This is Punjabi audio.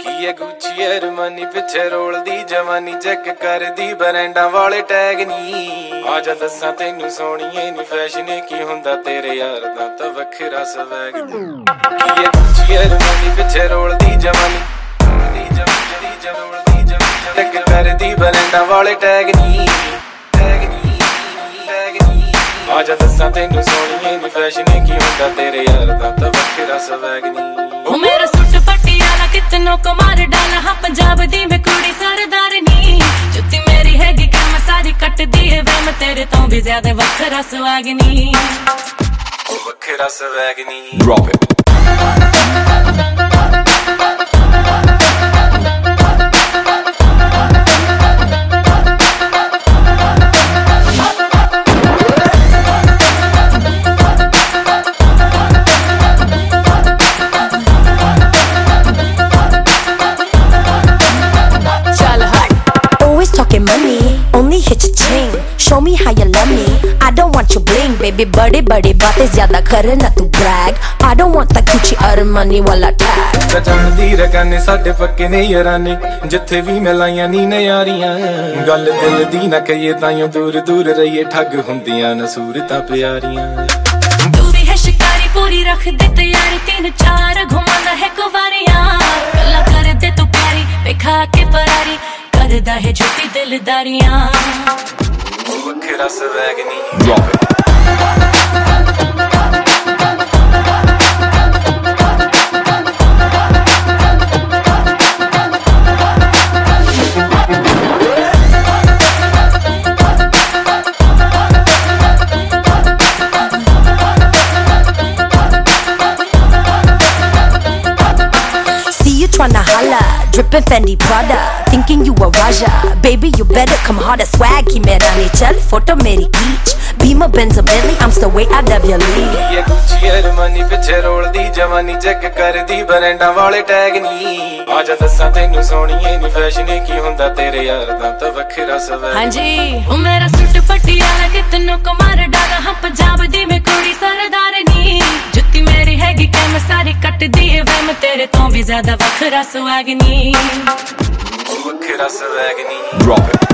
ਕੀ ਗੁੱਚੀ ਅਰਮਾਨੀ ਪਿੱਛੇ ਰੋਲਦੀ ਜਵਾਨੀ ਚੈੱਕ ਕਰਦੀ, ਬਰੈਂਡਾਂ ਵਾਲੇ ਟੈਗ ਨਹੀਂ ਆ ਜਾ ਦੱਸਾਂ ਤੈਨੂੰ ਸੋਣੀਏ ਨੀ ਫੈਸ਼ਨ ਕੀ ਹੁੰਦਾ ਤੇਰੇ ਯਾਰ ਦਾ ਤਾਂ ਵੱਖਰਾ ਸਵੈਗ। ਕੀ ਹੈ ਗੁੱਚੀ ਅਰਮਾਨੀ ਪਿੱਛੇ ਰੋਲਦੀ ਜਵਾਨੀ ਰੋਲਦੀ ਜਵਾਨੀ ਰੋਲਦੀ ਜਵਾਨੀ ਚੈੱਕ ਕਰਦੀ, ਬਰੈਂਡਾਂ ਵਾਲੇ ਟੈਗ ਟੈਗ ਨਹੀਂ ਆ ਜਾ ਦੱਸਾਂ ਤੈਨੂੰ ਸੋਣੀਏ ਨੀ ਫੈਸ਼ਨ ਕੀ ਹੁੰਦਾ ਤੇਰੇ ਯਾਰ ਦਾ ਤਾਂ ਵੱਖਰਾ ਸਵੈਗ ਨਹੀਂ ਉਹ ਮੇਰਾ ਸੁੱਟ ਪਟਿਆਲਾ ਕਿਤਨੋ ਕਮਾਰ ਡਾਲਾ ਹਾਂ ਪੰਜਾਬ ਦੀ ਮੈਂ ਕੁੜੀ ਸਰਦਾਰ ਨੀ। ਜੁੱਤੀ ਮੇਰੀ ਹੈਗੀ ਕੰਮ ਸਾਰੀ ਕੱਟਦੀ ਏ ਵੇ ਮੈਂ ਤੇਰੇ ਤੋਂ ਵੀ ਜ਼ਿਆਦਾ ਵੱਖਰਾ ਸੁਆਗਨੀ ਉਹ ਵੱਖਰਾ ਸਵੈਗ ਨਹੀਂ Drop it. want your bling, baby. बड़े बड़े बातें ज्यादा करे ना तू brag. I don't want that Gucci Armani वाला tag. ਕਚਣ ਦੀ ਰਗਾਨੇ ਸਾਡੇ ਪੱਕੇ ਨੇ ਯਾਰਾਨੇ ਜਿੱਥੇ ਵੀ ਮਿਲਾਈਆਂ ਨੀ ਨਿਆਰੀਆਂ ਗੱਲ ਦਿਲ ਦੀ ਨਾ ਕਹੀਏ ਤਾਈਓ ਦੂਰ ਦੂਰ ਰਹੀਏ ਠੱਗ ਹੁੰਦੀਆਂ ਨਾ ਸੂਰਤਾਂ ਪਿਆਰੀਆਂ ਤੂੰ ਵੀ ਹੈ ਸ਼ਿਕਾਰੀ ਪੂਰੀ ਰੱਖ ਦੇ ਤਿਆਰੀ ਤਿੰਨ ਚਾਰ ਘੁਮਾਉਂਦਾ ਹੈ ਕੁਵਾਰੀਆਂ ਗੱਲਾਂ ਕਰਦੇ ਤੂੰ ਪਿਆਰੀ ਵੇਖਾ ਕੇ ਫਰਾਰੀ ਕਰਦਾ ਹੈ ਝੂਠੀ ਦਿਲਦਾਰੀਆਂ ਉਹ ਵੱਖਰਾ ਸਵੈਗ ਨਹੀਂ Drop it. dripping Fendi Prada, thinking you a Raja. Baby, you better come harder. Swag, ki mera ne chal, photo meri beach. Beamer, Benz, Bentley, I'm still way out of your league. ਇਹ ਗੁੱਚੀ ਅਰਮਾਨੀ ਪਿੱਛੇ ਰੋਲਦੀ ਜਵਾਨੀ ਚੈੱਕ ਕਰਦੀ ਬਰੈਂਡਾਂ ਵਾਲੇ ਟੈਗ ਨਹੀਂ ਆ ਜਾ ਦੱਸਾਂ ਤੈਨੂੰ ਸੋਹਣੀਏ ਨੀ ਫੈਸ਼ਨ ਕੀ ਹੁੰਦਾ ਤੇਰੇ ਯਾਰ ਦਾ ਤਾਂ ਵੱਖਰਾ ਸਵੈ ਹਾਂਜੀ ਉਹ ਮੇਰਾ ਸੁੱਟ ਪਟਿਆ ਕੱਟਦੀ ਏ ਵੇ ਮੈਂ ਤੇਰੇ ਤੋਂ ਵੀ ਜ਼ਿਆਦਾ ਵੱਖਰਾ ਸੁਆਗਨੀ ਉਹ ਵੱਖਰਾ ਸਵੈਗ ਨਹੀਂ Drop it.